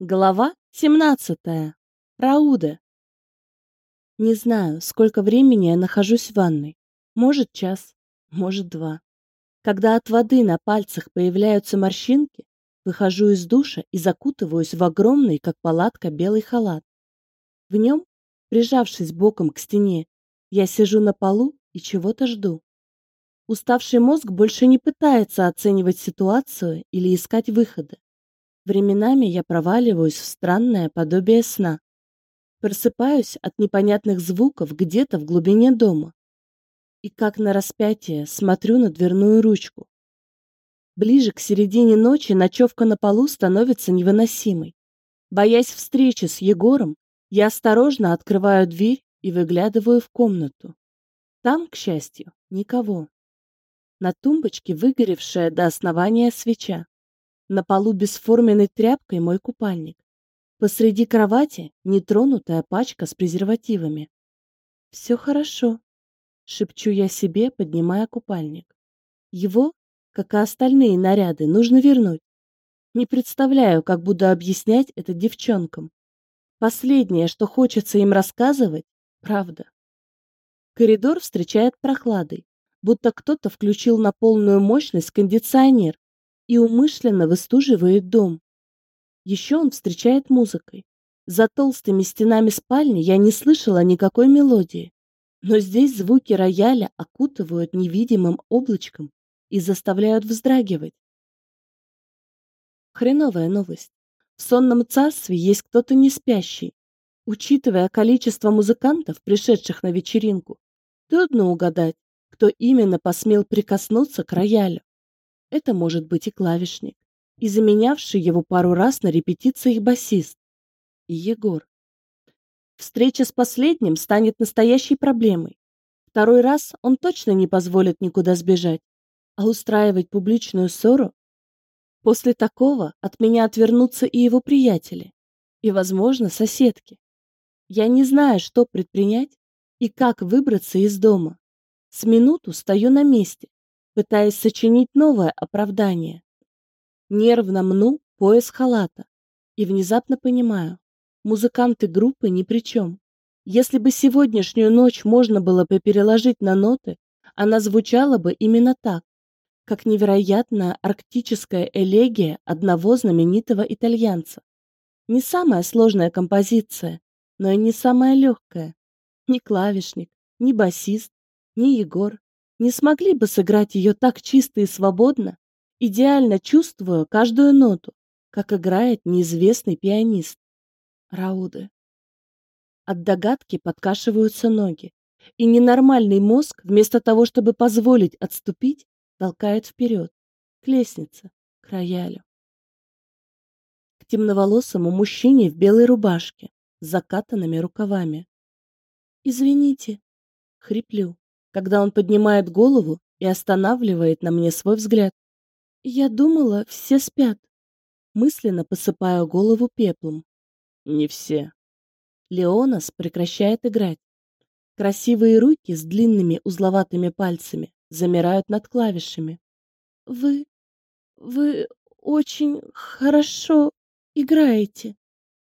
Глава 17. Рауда. Не знаю, сколько времени я нахожусь в ванной. Может, час, может, два. Когда от воды на пальцах появляются морщинки, выхожу из душа и закутываюсь в огромный, как палатка, белый халат. В нем, прижавшись боком к стене, я сижу на полу и чего-то жду. Уставший мозг больше не пытается оценивать ситуацию или искать выхода. Временами я проваливаюсь в странное подобие сна. Просыпаюсь от непонятных звуков где-то в глубине дома. И как на распятие смотрю на дверную ручку. Ближе к середине ночи ночевка на полу становится невыносимой. Боясь встречи с Егором, я осторожно открываю дверь и выглядываю в комнату. Там, к счастью, никого. На тумбочке выгоревшая до основания свеча. На полу бесформенной тряпкой мой купальник. Посреди кровати нетронутая пачка с презервативами. «Все хорошо», — шепчу я себе, поднимая купальник. Его, как и остальные наряды, нужно вернуть. Не представляю, как буду объяснять это девчонкам. Последнее, что хочется им рассказывать, правда. Коридор встречает прохладой, будто кто-то включил на полную мощность кондиционер и умышленно выстуживает дом. Еще он встречает музыкой. За толстыми стенами спальни я не слышала никакой мелодии, но здесь звуки рояля окутывают невидимым облачком и заставляют вздрагивать. Хреновая новость. В сонном царстве есть кто-то не спящий. Учитывая количество музыкантов, пришедших на вечеринку, трудно угадать, кто именно посмел прикоснуться к роялю. Это может быть и клавишник, и заменявший его пару раз на репетициях басист, и Егор. Встреча с последним станет настоящей проблемой. Второй раз он точно не позволит никуда сбежать, а устраивать публичную ссору? После такого от меня отвернутся и его приятели, и, возможно, соседки. Я не знаю, что предпринять и как выбраться из дома. С минуту стою на месте, пытаясь сочинить новое оправдание. Нервно мну пояс халата и внезапно понимаю, музыканты группы ни при чем. Если бы сегодняшнюю ночь можно было бы переложить на ноты, она звучала бы именно так, как невероятная арктическая элегия одного знаменитого итальянца. Не самая сложная композиция, но и не самая легкая. Ни клавишник, ни басист, ни Егор, не смогли бы сыграть ее так чисто и свободно, идеально чувствуя каждую ноту, как играет неизвестный пианист. Рауды. От догадки подкашиваются ноги, и ненормальный мозг, вместо того, чтобы позволить отступить, толкает вперед, к лестнице, к роялю. К темноволосому мужчине в белой рубашке с закатанными рукавами. «Извините», — хриплю когда он поднимает голову и останавливает на мне свой взгляд. Я думала, все спят. Мысленно посыпаю голову пеплом. Не все. Леонас прекращает играть. Красивые руки с длинными узловатыми пальцами замирают над клавишами. Вы... вы очень хорошо играете.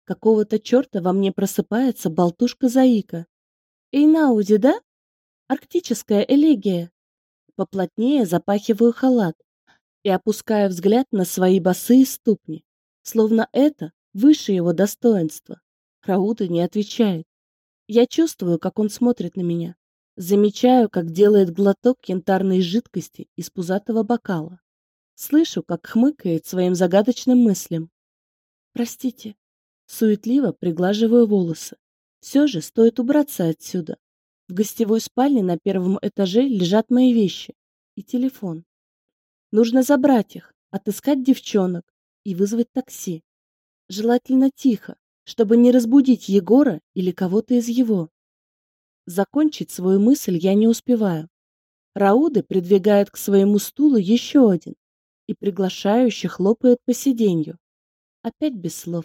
Какого-то черта во мне просыпается болтушка Заика. Эйнауди, да? Арктическая элегия. Поплотнее запахиваю халат и опускаю взгляд на свои босые ступни, словно это выше его достоинства. Рауда не отвечает. Я чувствую, как он смотрит на меня. Замечаю, как делает глоток янтарной жидкости из пузатого бокала. Слышу, как хмыкает своим загадочным мыслям. Простите. Суетливо приглаживаю волосы. Все же стоит убраться отсюда. В гостевой спальне на первом этаже лежат мои вещи и телефон. Нужно забрать их, отыскать девчонок и вызвать такси. Желательно тихо, чтобы не разбудить Егора или кого-то из его. Закончить свою мысль я не успеваю. Рауды придвигает к своему стулу еще один и приглашающе хлопает по сиденью. Опять без слов.